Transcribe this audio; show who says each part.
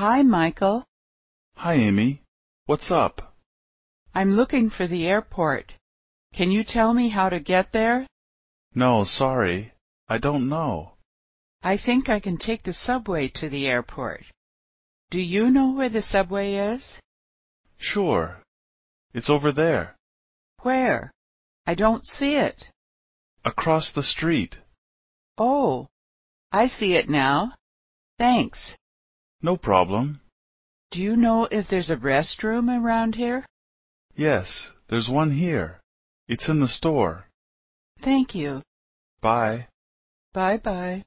Speaker 1: Hi, Michael.
Speaker 2: Hi, Amy. What's up?
Speaker 1: I'm looking for the airport. Can you tell me how to get there?
Speaker 2: No, sorry. I don't know.
Speaker 1: I think I can take the subway to the airport. Do you know where the subway is?
Speaker 2: Sure. It's over there.
Speaker 1: Where? I don't see it.
Speaker 2: Across the street.
Speaker 1: Oh, I see it now. Thanks.
Speaker 2: No problem.
Speaker 1: Do you know if there's a restroom around here?
Speaker 2: Yes, there's one here. It's in the store.
Speaker 1: Thank you.
Speaker 2: Bye.
Speaker 1: Bye bye.